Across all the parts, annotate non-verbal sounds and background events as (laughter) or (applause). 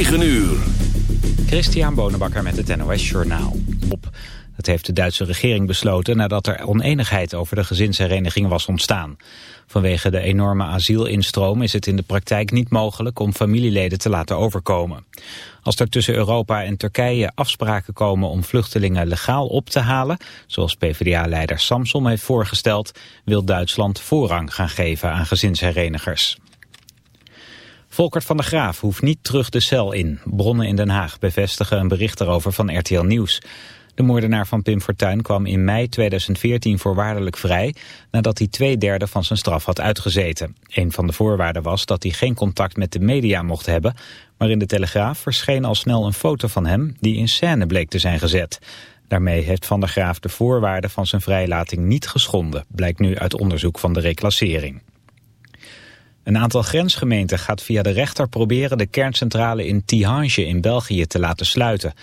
9 uur. Christian Bonenbakker met het NOS Journaal. Op. Dat heeft de Duitse regering besloten nadat er oneenigheid over de gezinshereniging was ontstaan. Vanwege de enorme asielinstroom is het in de praktijk niet mogelijk om familieleden te laten overkomen. Als er tussen Europa en Turkije afspraken komen om vluchtelingen legaal op te halen, zoals PvdA-leider Samson heeft voorgesteld, wil Duitsland voorrang gaan geven aan gezinsherenigers. Volkert van der Graaf hoeft niet terug de cel in. Bronnen in Den Haag bevestigen een bericht daarover van RTL Nieuws. De moordenaar van Pim Fortuyn kwam in mei 2014 voorwaardelijk vrij... nadat hij twee derde van zijn straf had uitgezeten. Een van de voorwaarden was dat hij geen contact met de media mocht hebben... maar in de Telegraaf verscheen al snel een foto van hem... die in scène bleek te zijn gezet. Daarmee heeft Van der Graaf de voorwaarden van zijn vrijlating niet geschonden... blijkt nu uit onderzoek van de reclassering. Een aantal grensgemeenten gaat via de rechter proberen de kerncentrale in Tihange in België te laten sluiten.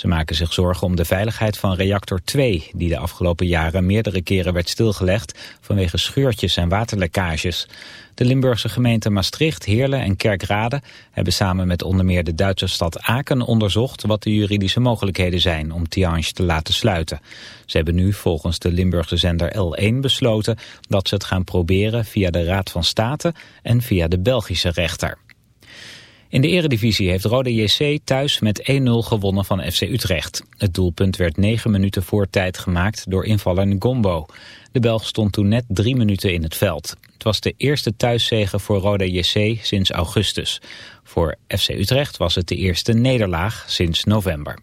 Ze maken zich zorgen om de veiligheid van reactor 2, die de afgelopen jaren meerdere keren werd stilgelegd vanwege scheurtjes en waterlekkages. De Limburgse gemeenten Maastricht, Heerlen en Kerkrade hebben samen met onder meer de Duitse stad Aken onderzocht wat de juridische mogelijkheden zijn om Tihange te laten sluiten. Ze hebben nu volgens de Limburgse zender L1 besloten dat ze het gaan proberen via de Raad van State en via de Belgische rechter. In de eredivisie heeft Rode JC thuis met 1-0 gewonnen van FC Utrecht. Het doelpunt werd 9 minuten voor tijd gemaakt door invaller Ngombo. De Belg stond toen net drie minuten in het veld. Het was de eerste thuiszege voor Rode JC sinds augustus. Voor FC Utrecht was het de eerste nederlaag sinds november.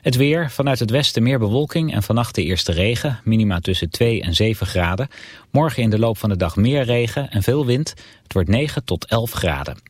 Het weer, vanuit het westen meer bewolking en vannacht de eerste regen. Minima tussen 2 en 7 graden. Morgen in de loop van de dag meer regen en veel wind. Het wordt 9 tot 11 graden.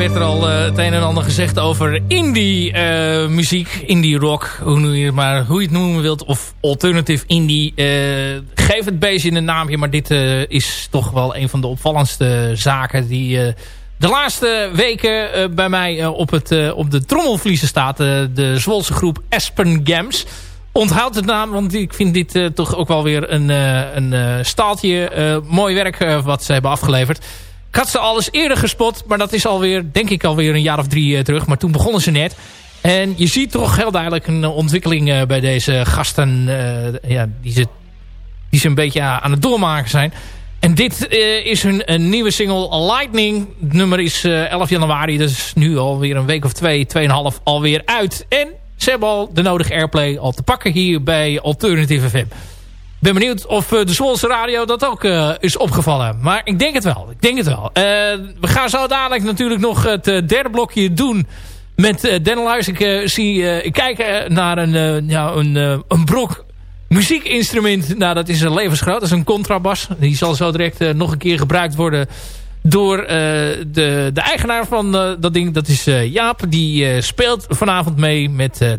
Werd er al uh, het een en ander gezegd over indie uh, muziek, indie rock, hoe je, maar, hoe je het noemen wilt, of alternative indie. geef het beestje een naamje, maar dit is toch wel een van de opvallendste zaken die de laatste weken bij mij op, het, op de trommelvliezen staat. de Zwolse groep Aspen Games. Onthoud het naam, want ik vind dit toch ook wel weer een, een staaltje mooi werk wat ze hebben afgeleverd. Ik had ze al eens eerder gespot, maar dat is alweer, denk ik alweer een jaar of drie uh, terug. Maar toen begonnen ze net. En je ziet toch heel duidelijk een ontwikkeling uh, bij deze gasten uh, ja, die, ze, die ze een beetje aan het doormaken zijn. En dit is hun een nieuwe single Lightning. Het nummer is 11 januari, dus nu alweer een week of twee, tweeënhalf alweer uit. En ze hebben al de nodige airplay al te pakken hier bij Alternative FM ben benieuwd of uh, de Zwolse radio dat ook uh, is opgevallen. Maar ik denk het wel. Ik denk het wel. Uh, we gaan zo dadelijk natuurlijk nog het derde blokje doen met uh. Ik, zie, ik kijk naar een, ja, een, een brok muziekinstrument. Nou, dat is een levensgroot. Dat is een contrabas. Die zal zo direct nog een keer gebruikt worden door de, de eigenaar van dat ding. Dat is Jaap. Die speelt vanavond mee met uh,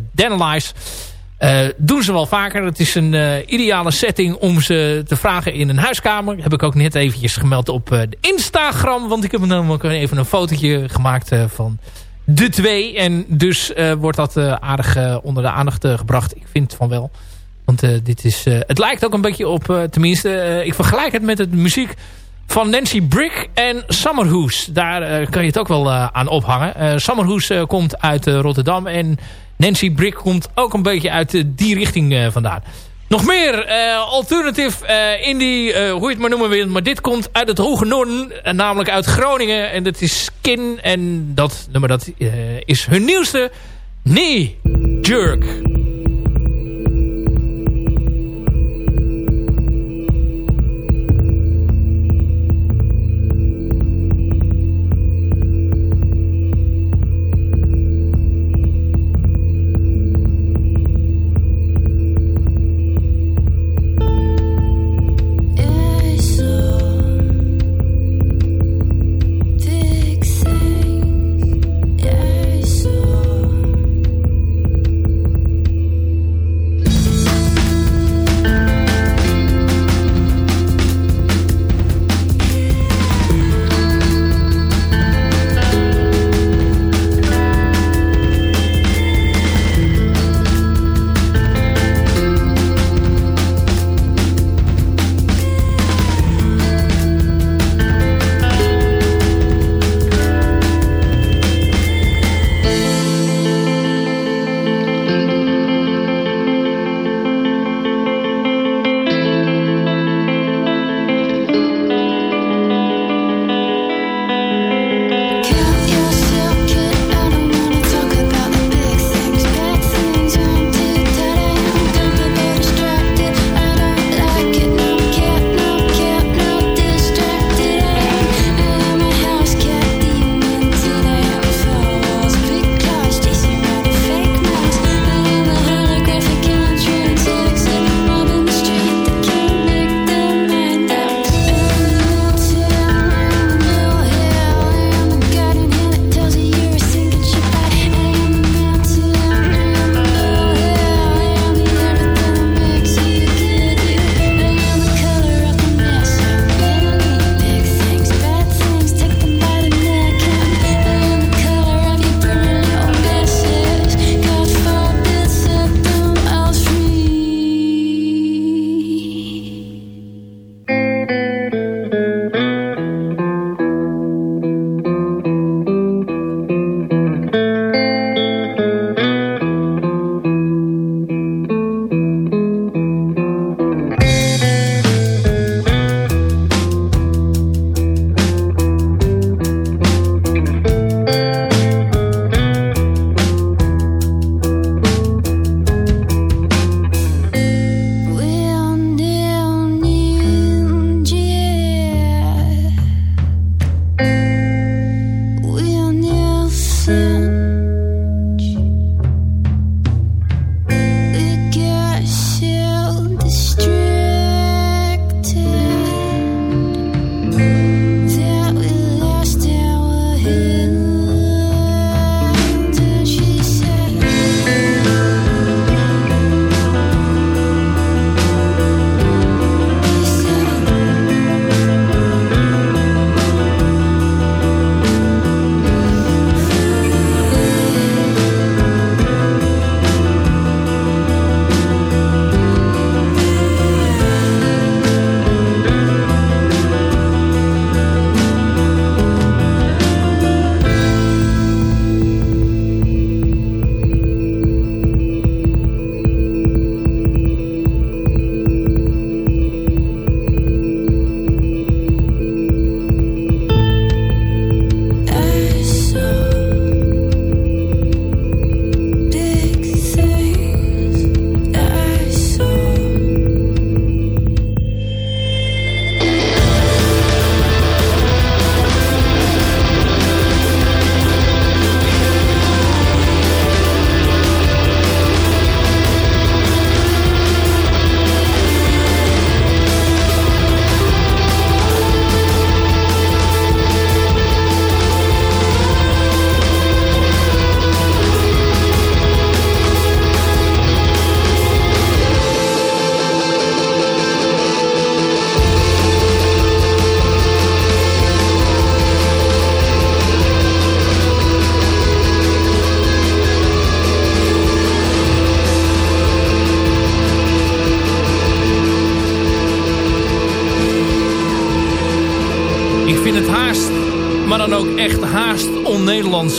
uh, doen ze wel vaker. Het is een uh, ideale setting om ze te vragen in een huiskamer. Heb ik ook net eventjes gemeld op uh, de Instagram. Want ik heb namelijk even een fotootje gemaakt van de twee. En dus wordt dat aardig onder de aandacht gebracht. Ik vind van wel. Want dit is, het lijkt ook een beetje op, tenminste, ik vergelijk het met de muziek van Nancy Brick en Summerhoes. Daar kan je het ook wel aan ophangen. Summerhoes komt uit Rotterdam en Nancy Brick komt ook een beetje uit uh, die richting uh, vandaan. Nog meer uh, alternative uh, indie, hoe je het maar noemen wil. Maar dit komt uit het hoge noorden, namelijk uit Groningen. En dat is Skin. En dat nummer dat, is hun nieuwste. Nee, Jerk.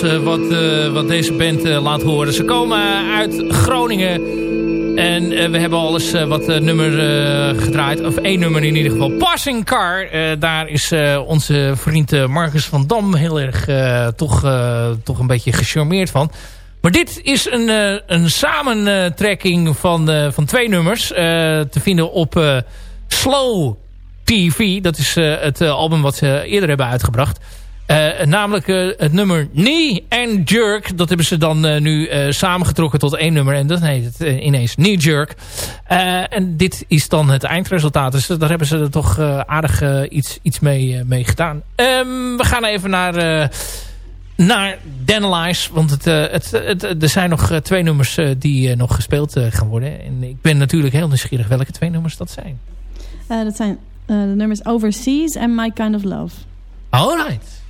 on-Nederlands wat, wat deze band laat horen. Ze komen uit Groningen en we hebben al eens wat nummer gedraaid, of één nummer in ieder geval. Passing Car, daar is onze vriend Marcus van Dam heel erg toch, toch een beetje gecharmeerd van. Maar dit is een, een samentrekking van, van twee nummers te vinden op Slow TV. Dat is het album wat ze eerder hebben uitgebracht. Uh, namelijk het nummer Knee and Jerk. Dat hebben ze dan nu samengetrokken tot één nummer. En dat heet het ineens Knee Jerk. en dit is dan het eindresultaat. Dus daar hebben ze er toch aardig iets, iets mee, mee gedaan. Um, we gaan even naar naar Danalize. Want het, het, het, er zijn nog twee nummers die nog gespeeld gaan worden. En ik ben natuurlijk heel nieuwsgierig welke twee nummers dat zijn. Dat zijn de nummers Overseas en My Kind of Love. Alright.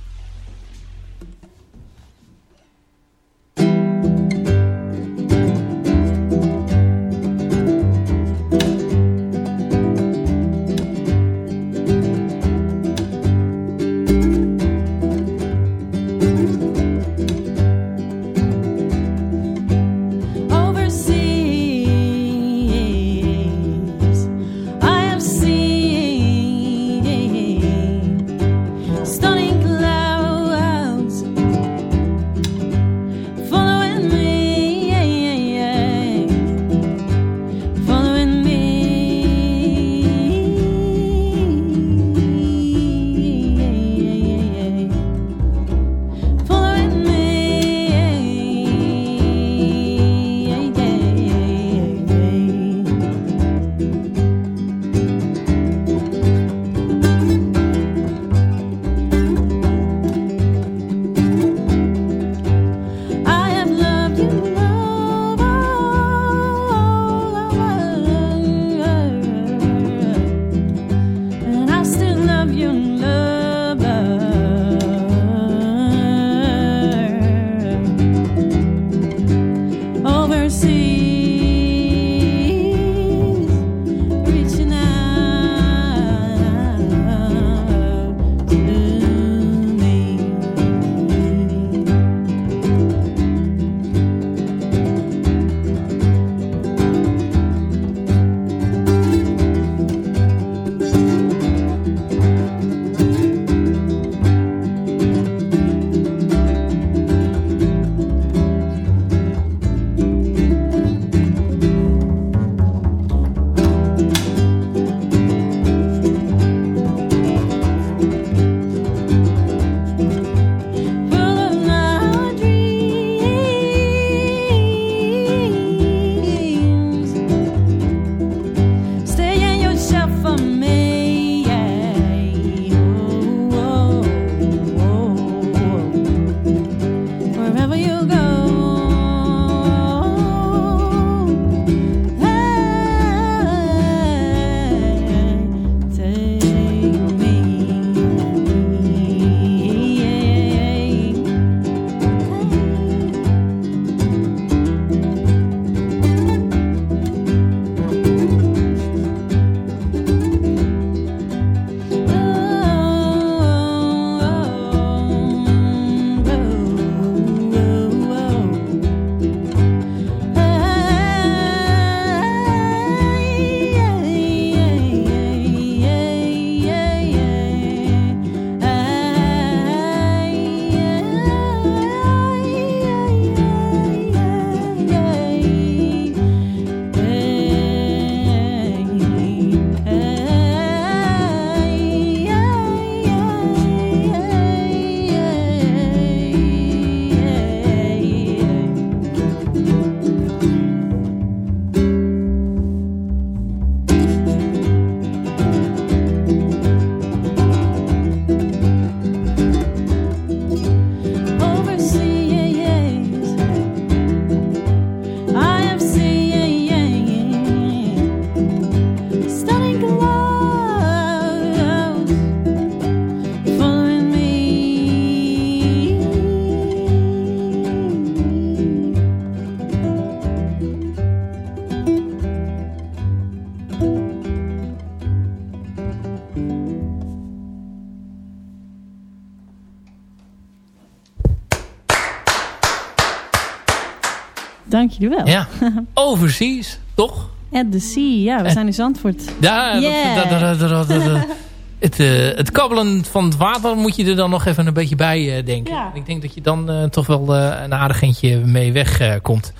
Wel. Ja. (laughs) Overseas, toch? At the Sea, ja, we zijn in Zandvoort. Ja, Yeah. dat, dat, dat, dat, dat- dat- (laughs) het, het kabbelen van het water moet je er dan nog even een beetje bij eh, denken. Ja. Ik denk dat je dan eh, toch wel eh, een aardig eentje mee wegkomt. komt.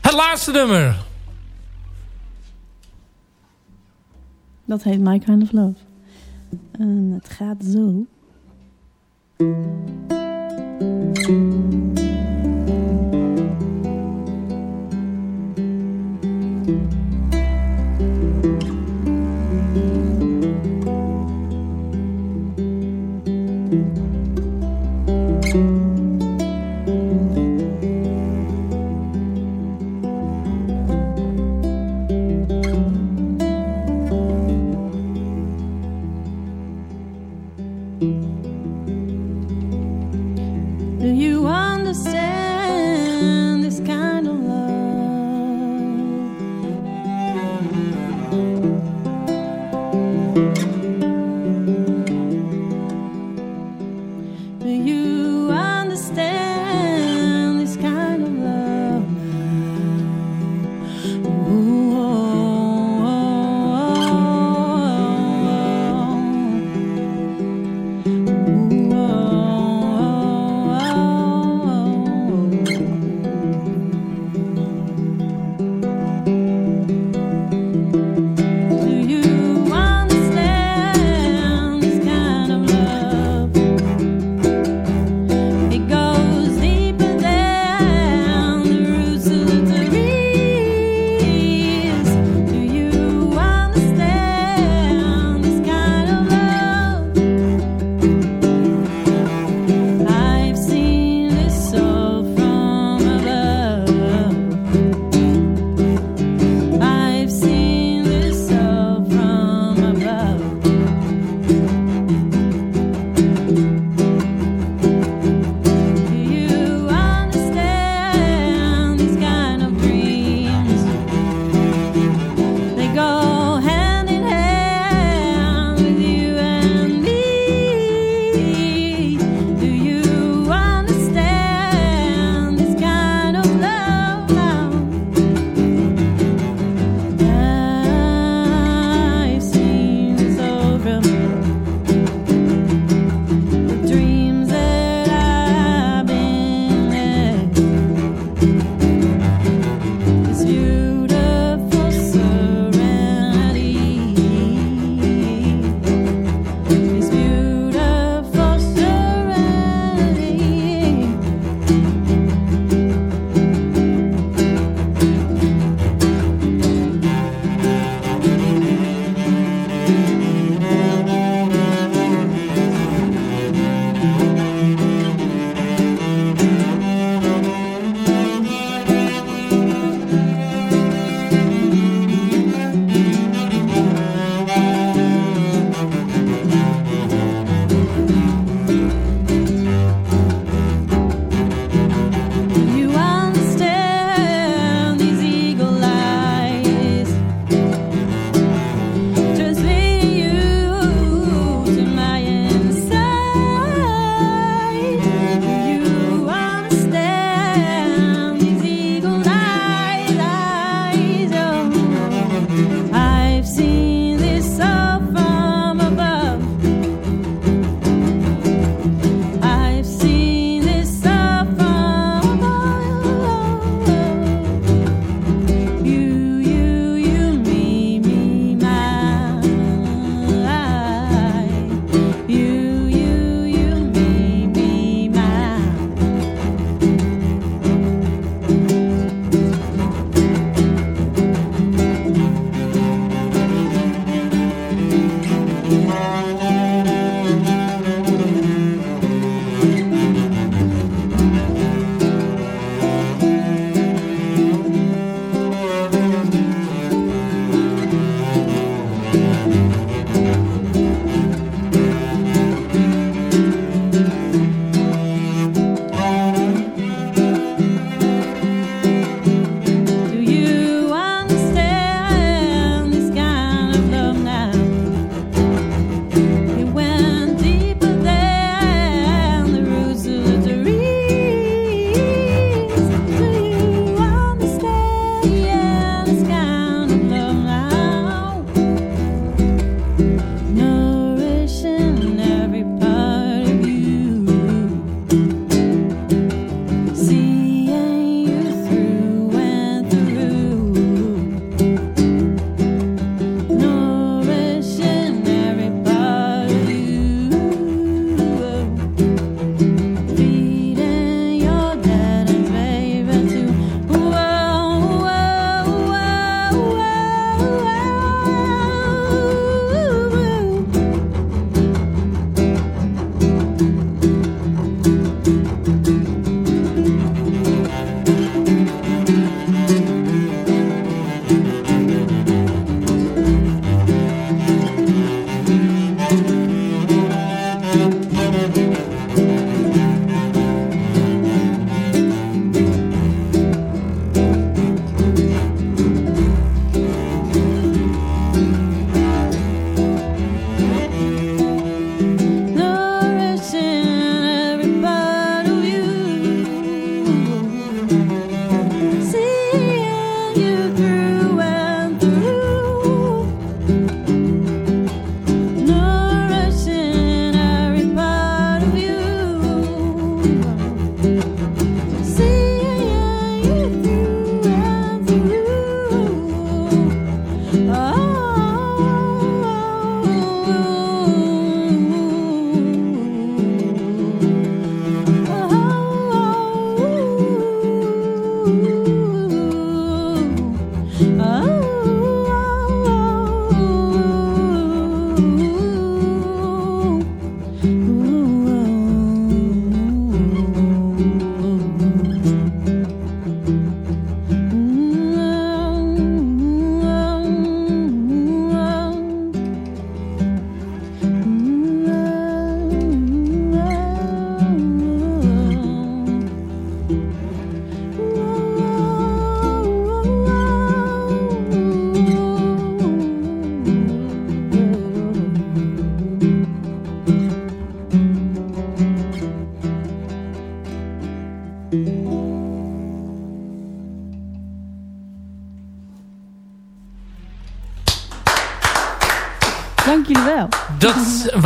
het laatste nummer. Dat heet My Kind of Love. En het gaat zo.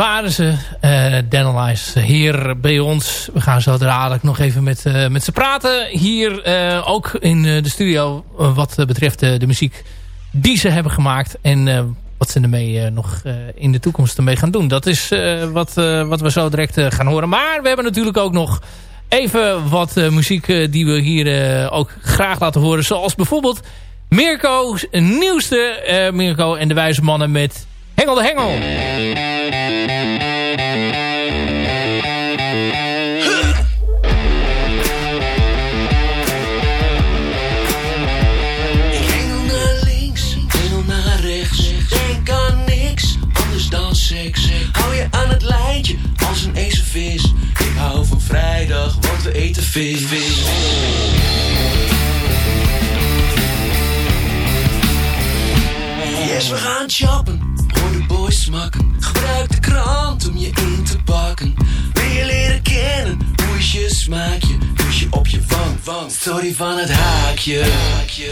waren ze, uh, Danalize, hier bij ons. We gaan zo dadelijk nog even met, uh, met ze praten. Hier ook in de studio wat betreft de muziek die ze hebben gemaakt. En wat ze ermee nog in de toekomst ermee gaan doen. Dat is wat, wat we zo direct gaan horen. Maar we hebben natuurlijk ook nog even wat muziek die we hier ook graag laten horen. Zoals bijvoorbeeld Mirko's nieuwste Mirko en de Wijze Mannen met Hengel de Hengel. Vis. Yes, we gaan shoppen Hoor de boys smakken. Gebruik de krant om je in te pakken. Wil je leren kennen? Hoe is je smaakje? Dus je op je wang, wang. Story van het haakje. haakje,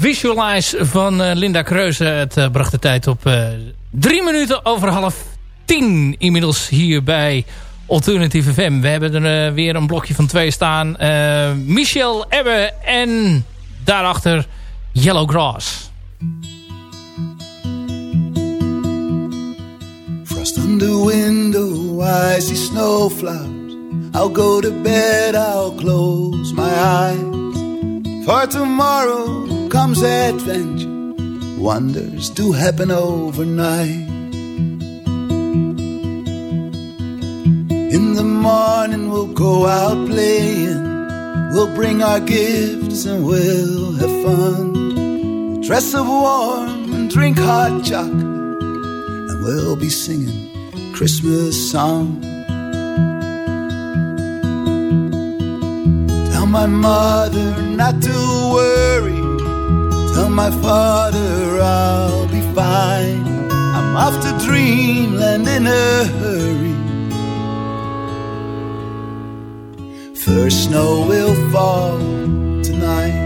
Visualize van eh, Linda Kreuze. Het eh, bracht de tijd op eh, drie minuten over half tien. Inmiddels hier bij Alternative FM. We hebben er weer een blokje van twee staan. Michel Ebbe en daarachter Yellow Grass. Frost on the window, I see snowflowers. I'll go to bed, I'll close my eyes. For tomorrow comes adventure. Wonders do happen overnight. In the morning, we'll go out playing. We'll bring our gifts and we'll have fun. We'll dress up warm and drink hot chocolate and we'll be singing Christmas songs. Tell my mother not to worry. Tell my father I'll be fine. I'm off to dreamland in a hurry. First snow will fall tonight.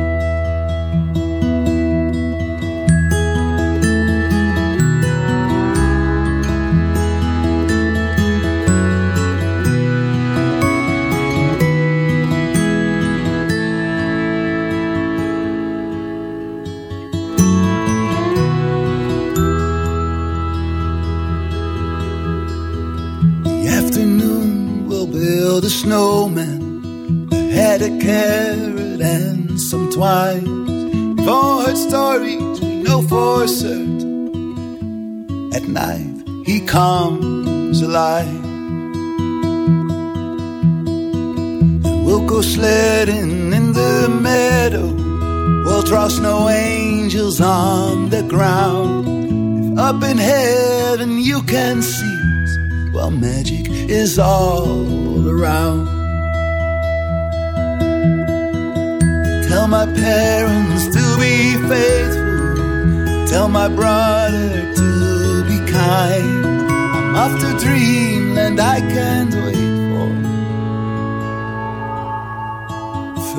A carrot and some twine. We've all heard stories we know for certain. At night he comes alive. We'll go sledding in the meadow. We'll draw snow angels on the ground. If up in heaven you can see us, well, magic is all around. Tell my parents to be faithful. Tell my brother to be kind. I'm off to dreamland I can't wait for.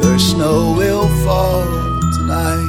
First snow will fall tonight.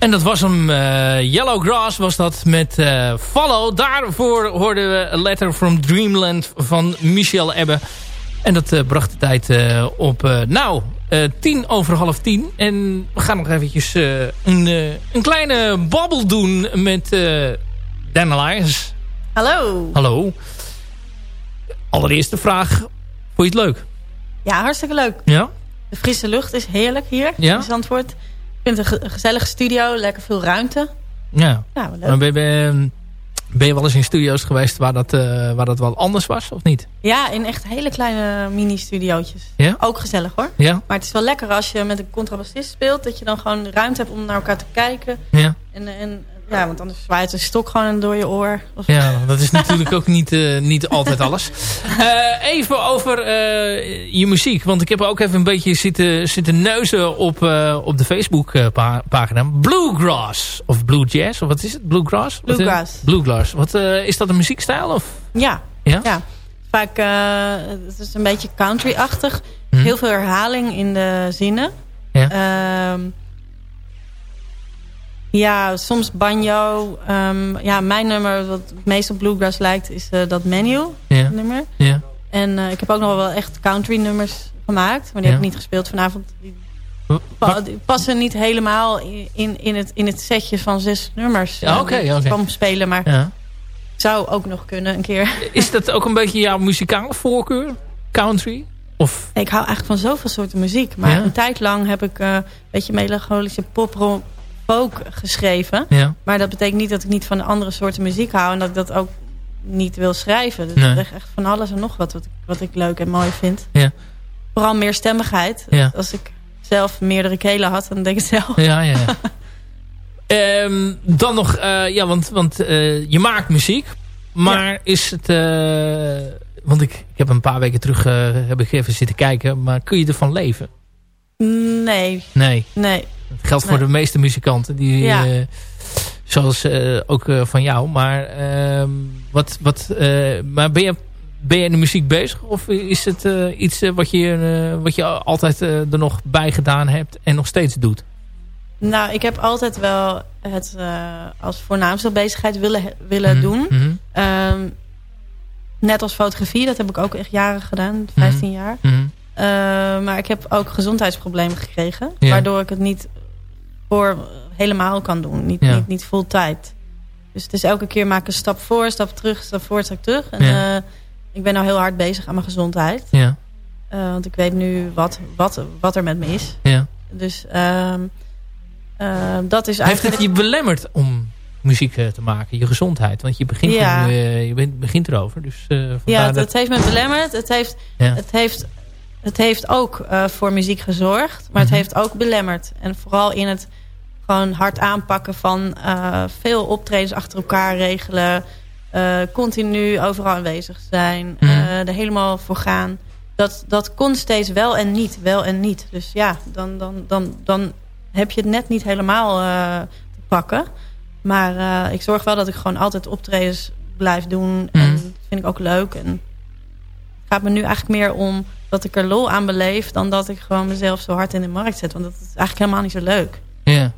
En dat was hem, eh, Yellow Grass was dat met eh, Follow. Daarvoor hoorden we Letter from Dreamland van Michel Ebbe. En dat eh, bracht de tijd op, nou, tien over half tien. En we gaan nog eventjes een, een kleine babbel doen met Dan Elias. Hallo. Hallo. Allereerste vraag, vond je het leuk? Ja, hartstikke leuk. Ja? De frisse lucht is heerlijk hier Ja? in Zandvoort. Ik vind het een ge- een gezellige studio, lekker veel ruimte. Ja. Ja, wel leuk. Ben, ben, ben je wel eens in studio's geweest waar dat, eh, waar dat wel anders was, of niet? Ja, in echt hele kleine mini-studiootjes. Ja? Ook gezellig hoor. Ja? Maar het is wel lekker als je met een contrabassist speelt... dat je dan gewoon ruimte hebt om naar elkaar te kijken. Ja? En, en ja, want anders zwaait een stok gewoon door je oor. Ja, dat is natuurlijk ook niet, eh, niet altijd alles. (laughs) Eh, even over eh, je muziek. Want ik heb ook even een beetje zitten, zitten neuzen op, op de Facebook-pagina. Bluegrass. Of Blue Jazz. Of wat is het? Bluegrass? Wat, eh, Bluegrass. Bluegrass. Wat, is dat een muziekstijl? Of? Ja, Ja? ja. Vaak, het is een beetje country-achtig. Mhm. heel veel herhaling in de zinnen. Ja. Ehm, ja, soms banjo. Ehm, ja, mijn nummer, wat het meest op bluegrass lijkt, is eh, dat menu Ja. nummer. Ja. En eh, ik heb ook nog wel echt country nummers gemaakt. Maar die Ja. heb ik niet gespeeld vanavond. Die, Wa- pa- die passen niet helemaal in, in, het, in het setje van zes nummers. Ja, eh, oké, kwam spelen, maar Ja. zou ook nog kunnen een keer. (laughs) Is dat ook een beetje jouw muzikale voorkeur? Country? Of... Ik hou eigenlijk van zoveel soorten muziek. Maar Ja. een tijd lang heb ik eh, een beetje melancholische pop folk geschreven. Ja. Maar dat betekent niet dat ik niet van andere soorten muziek hou. En dat ik dat ook niet wil schrijven. Dus Nee. echt van alles en nog wat wat ik, wat ik leuk en mooi vind. Ja. Vooral meer stemmigheid. Ja. Als ik zelf meerdere kelen had, dan denk ik zelf. Ja, ja, ja. (laughs) Ehm, dan nog, eh, ja, want, want eh, je maakt muziek. Maar is het... eh, want ik, ik heb een paar weken terug heb ik even zitten kijken. Maar kun je ervan leven? Nee, Nee. nee. Dat geldt voor Nee. de meeste muzikanten. Die, Ja. eh, zoals eh, ook eh, van jou. Maar, ehm, wat, wat, maar ben, je, ben je in de muziek bezig? Of is het iets wat, je, wat je altijd er nog bij gedaan hebt en nog steeds doet? Nou, ik heb altijd wel het als voornaamste bezigheid willen, willen Mhm, doen. mhm, Ehm, net als fotografie, dat heb ik ook echt jaren gedaan, 15 jaar. mhm. Uh, maar ik heb ook gezondheidsproblemen gekregen. Ja. Waardoor ik het niet voor helemaal kan doen. Niet, Ja. niet, niet full tijd. Dus het is elke keer maken een stap voor, stap terug, stap voor, stap terug. En Ja. eh, ik ben nou heel hard bezig aan mijn gezondheid. Ja, Uh, want ik weet nu wat, wat, wat er met me is. ja. Dus ehm, eh, dat is Heeft het je belemmerd om muziek eh, te maken? Je gezondheid? Want je begint, Ja. er, eh, je bent- begint erover. Dus, eh, Ja, het, heeft me belemmerd. Het heeft, het heeft, het heeft ook eh, voor muziek gezorgd. Maar Mhm. het heeft ook belemmerd. En vooral in het gewoon hard aanpakken van eh, veel optredens achter elkaar regelen. eh, continu overal aanwezig zijn. Mhm. eh, er helemaal voor gaan. Dat, dat kon steeds wel en niet. Wel en niet. Dus ja, dan, dan, dan, dan heb je het net niet helemaal te pakken. Maar ik zorg wel dat ik gewoon altijd optredens blijf doen. En Mhm. dat vind ik ook leuk. En gaat me nu eigenlijk meer om dat ik er lol aan beleef... dan dat ik gewoon mezelf zo hard in de markt zet. Want dat is eigenlijk helemaal niet zo leuk. ja,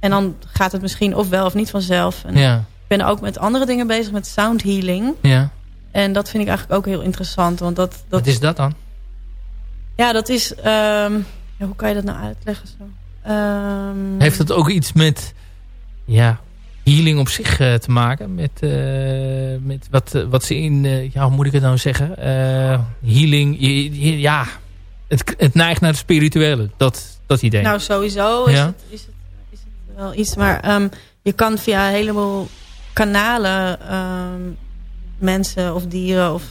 En dan gaat het misschien of wel of niet vanzelf. En ja, Ik ben ook met andere dingen bezig, met sound healing. ja. En dat vind ik eigenlijk ook heel interessant. Want dat, dat, Wat is dat dan? ja, dat is... ehm, ja, hoe kan je dat nou uitleggen? Zo? Ehm, Heeft het ook iets met ja, healing op zich eh, te maken? Met, eh, met wat, eh, wat ze in, ja, hoe moet ik het nou zeggen? Healing, ja, het, het neigt naar het spirituele, dat, dat idee. Nou, sowieso is, Ja. het, is, het, is het wel iets. Maar ehm, je kan via een heleboel kanalen ehm, mensen of dieren of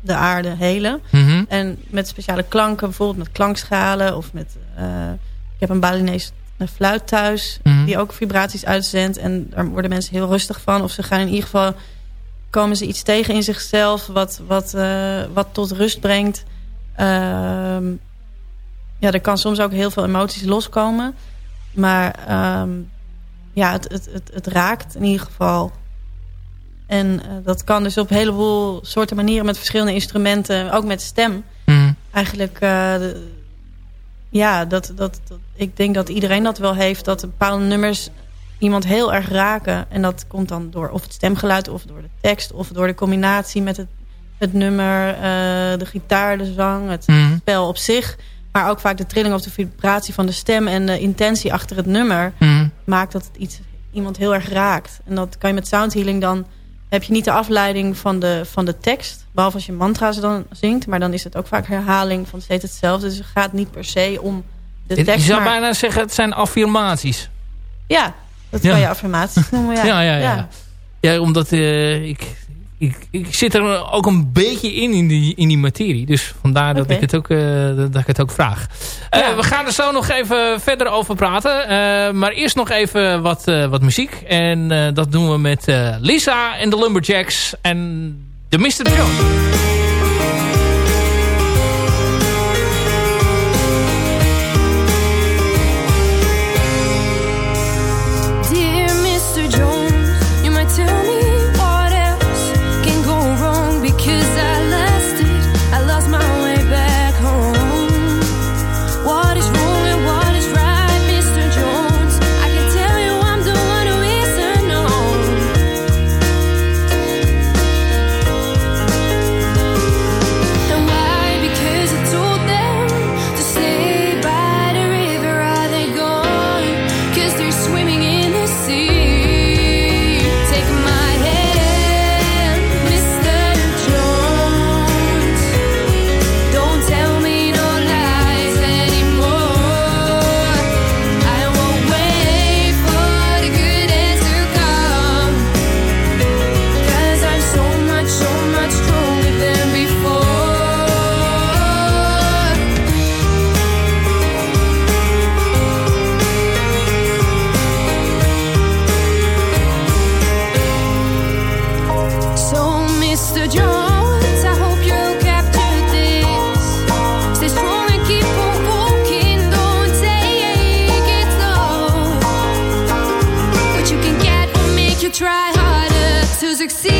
de aarde helen. Mhm. En met speciale klanken, bijvoorbeeld met klankschalen of met... eh, ik heb een Balinese fluit thuis, Mhm. die ook vibraties uitzendt. En daar worden mensen heel rustig van. Of ze gaan in ieder geval... komen ze iets tegen in zichzelf wat, wat, eh, wat tot rust brengt. Ehm, ja, er kan soms ook heel veel emoties loskomen. Maar ehm, ja, het, het, het, het raakt in ieder geval. En eh, dat kan dus op een heleboel soorten manieren met verschillende instrumenten. Ook met stem. Mhm. Eigenlijk, eh, de- ja, dat, dat, dat, ik denk dat iedereen dat wel heeft. Dat bepaalde nummers iemand heel erg raken. En dat komt dan door of het stemgeluid, of door de tekst... of door de combinatie met het, het nummer, eh, de gitaar, de zang, het Mhm. spel op zich. Maar ook vaak de trilling of de vibratie van de stem... en de intentie achter het nummer Mhm. maakt dat het iets, iemand heel erg raakt. En dat kan je met sound healing dan... heb je niet de afleiding van de, van de tekst. Behalve als je mantra's dan zingt. Maar dan is het ook vaak herhaling van steeds hetzelfde. Dus het gaat niet per se om de Je tekst. zou maar, bijna zeggen, het zijn affirmaties. Ja, dat Ja. kan je affirmaties noemen. Ja, Ja, ja, ja. Ja, omdat eh, ik, ik, ik zit er ook een beetje in, in die, in die materie. Dus vandaar dat, ik het ook, eh, dat ik het ook vraag. Eh, Ja. we gaan er zo nog even verder over praten. Eh, maar eerst nog even wat, wat muziek. En dat doen we met Lisa en de Lumberjacks en de Mr. John. Succeed,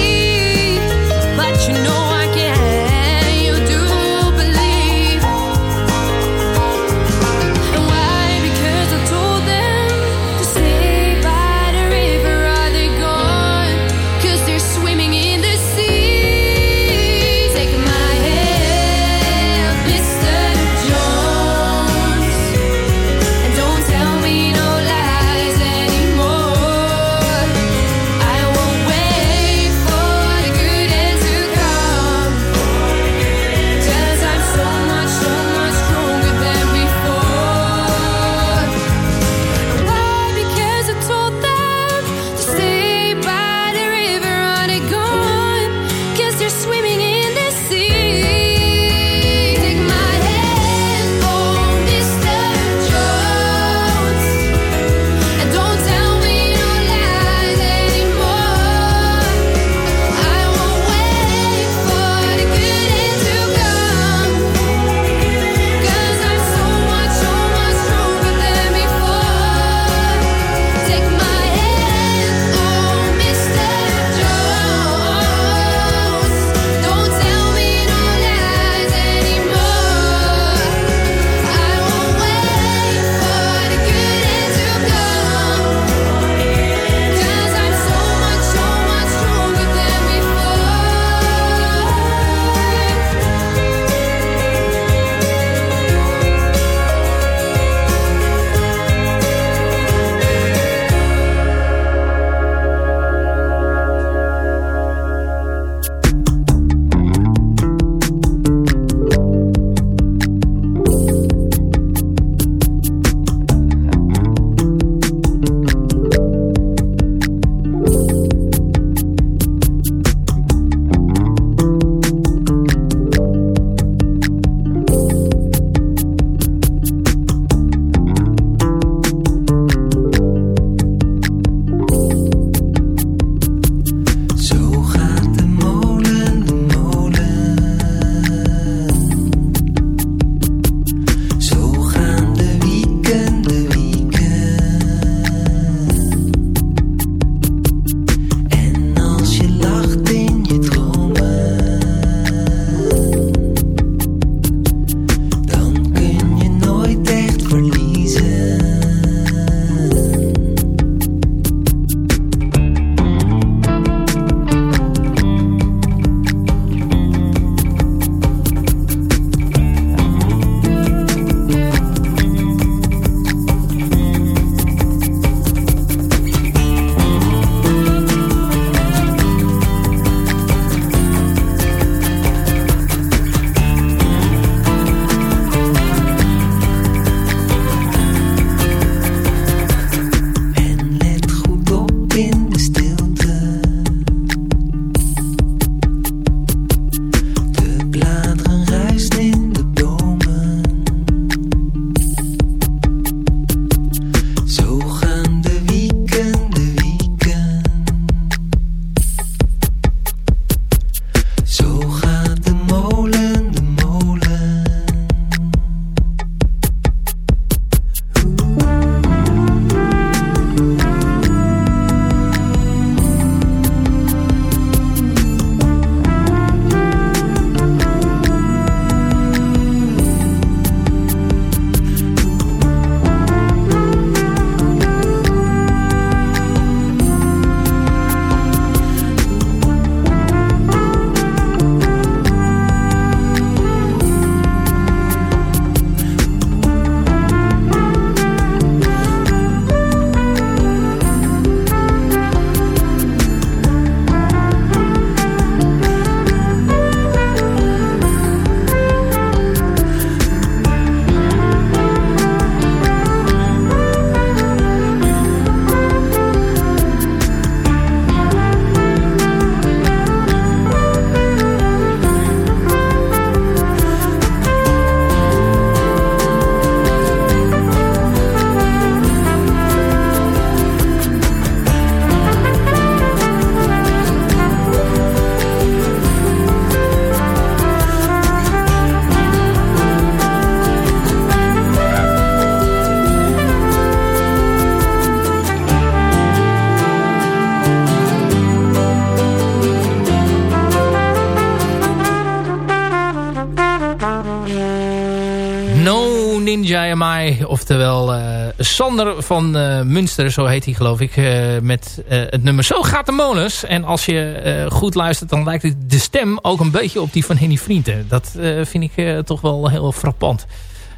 Sander van eh, Münster, zo heet hij geloof ik, eh, met eh, het nummer Zo gaat de molens. En als je goed luistert, dan lijkt de stem ook een beetje op die van Henny Vrienden. Dat vind ik toch wel heel frappant.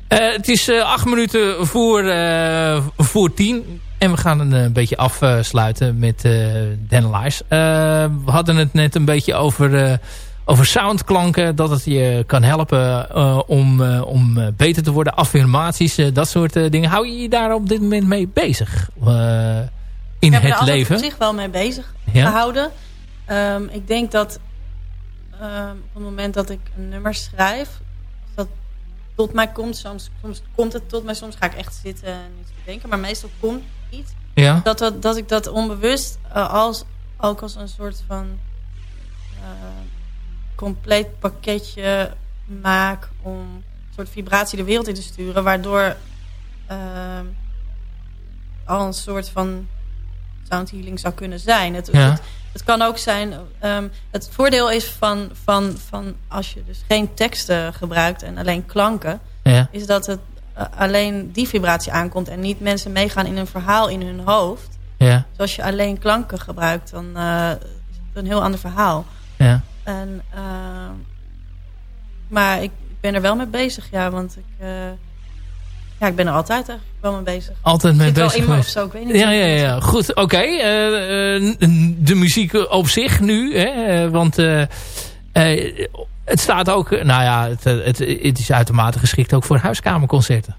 Het is acht minuten voor, voor tien. En we gaan een beetje afsluiten met uh, Danelize. we hadden het net een beetje over, over soundklanken. Dat het je kan helpen eh, om, eh, om eh, beter te worden. Affirmaties, dat soort dingen. Hou je je daar op dit moment mee bezig? in ik heb er het leven? op zich wel mee bezig Ja? gehouden. Ehm, ik denk dat ehm, op het moment dat ik een nummer schrijf... als dat tot mij komt, soms, soms komt het tot mij. Soms ga ik echt zitten en iets bedenken. Maar meestal komt iets. Ja? Dat, dat, dat ik dat onbewust als, ook als een soort van... compleet pakketje maak... om een soort vibratie de wereld in te sturen. Waardoor... ehm, al een soort van sound healing zou kunnen zijn. Het, Ja. het, het kan ook zijn... ehm, het voordeel is van, van, van als je dus geen teksten gebruikt en alleen klanken... Ja. is dat het eh, alleen die vibratie aankomt... en niet mensen meegaan in een verhaal in hun hoofd. Ja. Dus als je alleen klanken gebruikt, dan eh, is het een heel ander verhaal. Ja. En, ehm, maar ik ben er wel mee bezig, ja. Want ik, eh, ja, ik ben er altijd eigenlijk wel mee bezig. Altijd mee Zit wel bezig in me of zo, ik weet niet. Ja, ja, ja. Goed, oké. Eh, eh, de muziek op zich nu. Hè, want het staat ook... Nou ja, het, het, het is uitermate geschikt ook voor huiskamerconcerten.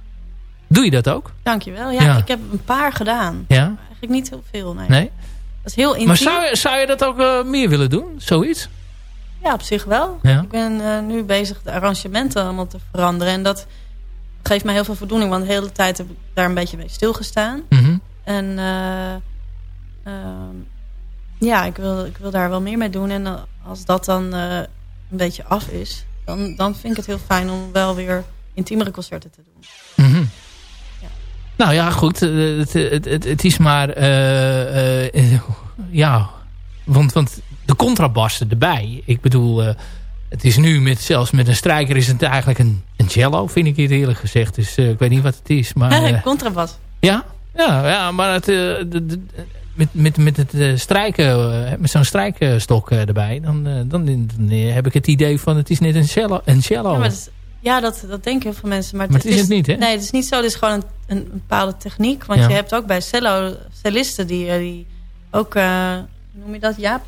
Doe je dat ook? Dankjewel. Ja, Ja. ik heb een paar gedaan. Ja? Eigenlijk niet heel veel, nee. Nee? Dat is heel intiem. Maar zou, je- zou je dat ook meer willen doen? Zoiets? Ja, op zich wel. Ja. Ik ben eh, nu bezig de arrangementen allemaal te veranderen. En dat geeft mij heel veel voldoening. Want de hele tijd heb ik daar een beetje mee stilgestaan. Mhm. En eh, ehm, ja, ik wil, ik wil daar wel meer mee doen. En als dat dan eh, een beetje af is... Dan, dan vind ik het heel fijn om wel weer intiemere concerten te doen. Mhm. Nou ja, goed. Het, het, het, het is maar... ja, want, want de contrabassen erbij. Ik bedoel, eh, het is nu met, zelfs met een strijker is het eigenlijk een, een cello, vind ik hier eerlijk gezegd. Dus eh, ik weet niet wat het is. Maar, (laughs) eh, Contrabas. ja, ja, ja, maar het, de, de- met, met, met het strijken, met zo'n strijkstok erbij, dan, dan, dan heb ik het idee van het is net een cello. Een cello. Ja, is- ja dat, dat denken heel veel mensen. Maar, Maar het is het niet, hè? Nee, het is niet zo. Het is gewoon een, een, een bepaalde techniek. Want Ja. je hebt ook bij cello, cellisten die, die ook, hoe noem je dat, ja,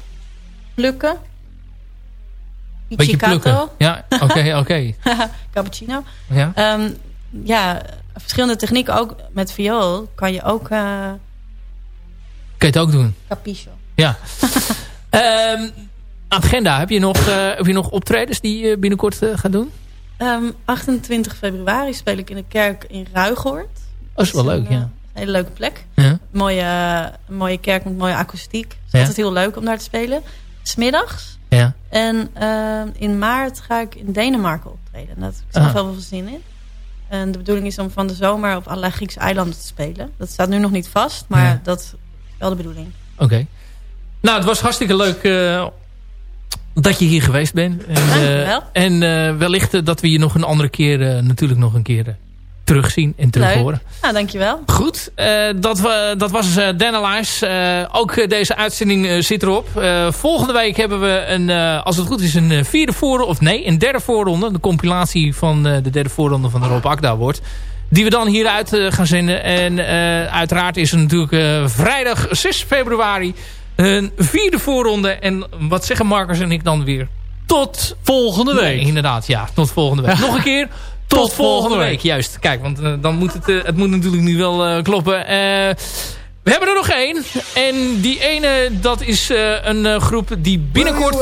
plukken. Beetje plukken. Ja, oké, (laughs) oké. Cappuccino. Ja. Ehm, ja, verschillende technieken. Ook met viool kan je ook eh Kun je het ook doen? capiscio. Ja. (laughs) Ehm, agenda, heb je, nog, eh, heb je nog optredens die je binnenkort eh, gaat doen? Ehm, 28 februari speel ik in de kerk in Ruigoord. Dat is wel leuk, ja. hele leuke plek. Ja. Mooie, mooie kerk met mooie akoestiek. Het is Ja. altijd heel leuk om daar te spelen. Smiddags. Ja. En ehm, in maart ga ik in Denemarken optreden. Dat, ik heb Ah. er wel veel zin in. En de bedoeling is om van de zomer op allerlei Griekse eilanden te spelen. Dat staat nu nog niet vast, maar Ja. dat is wel de bedoeling. Oké. Nou, het was hartstikke leuk eh, dat je hier geweest bent. En, Dankjewel. en eh, wellicht dat we je nog een andere keer, natuurlijk nog een keer terugzien en terug Leuk. horen. Nou, dankjewel. Goed, eh, dat, wa- dat was uh, Danalize. Eh, ook deze uitzending zit erop. Eh, volgende week hebben we, een, eh, als het goed is, een vierde voorronde. Of nee, een derde voorronde. De compilatie van eh, de derde voorronde van de Rob Akda wordt. Die we dan hieruit gaan zenden. En eh, uiteraard is er natuurlijk eh, vrijdag 6 februari een vierde voorronde. En wat zeggen Marcus en ik dan weer? Tot Volgende week. Nee, inderdaad, ja. Tot volgende week. (laughs) Nog een keer. Tot, volgende week. Juist. Kijk, want eh, dan moet het, eh, het moet natuurlijk nu wel eh, kloppen. Eh, we hebben er nog één. En die ene, dat is eh, een groep die binnenkort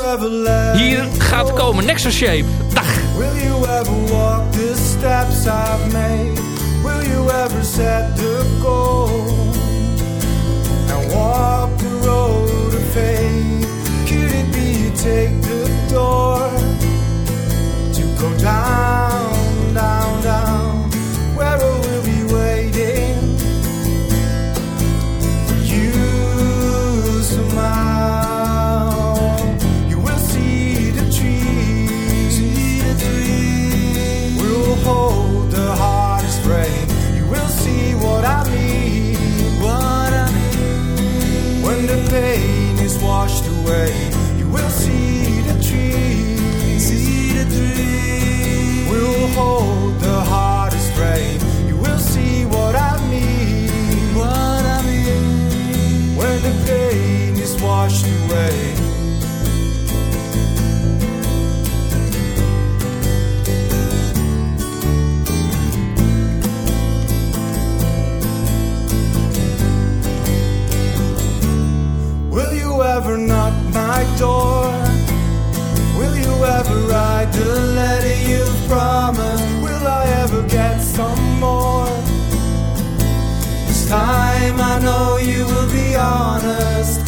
hier gaat komen. Nexus Shape. Dag. Will you ever walk the steps I've made? Will you ever set the goal? And walk the road of faith? Could it be you take the door to go down, away, you will see the trees. See the trees. We'll hold the hardest rain. You will see what I mean. What I mean. When the pain is washed away. Will you ever my door? Will you ever write the letter you've promised? Will I ever get some more? This time I know you will be honest,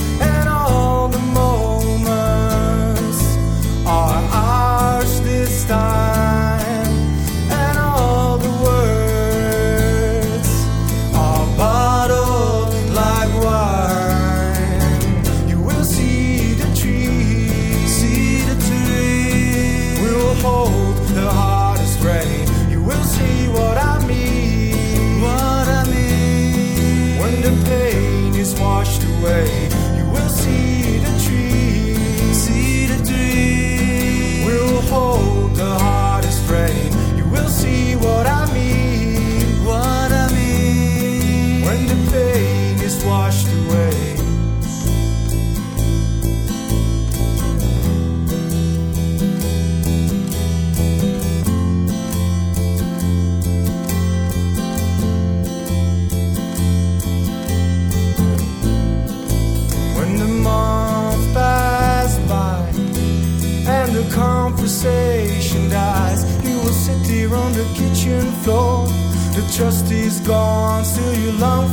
não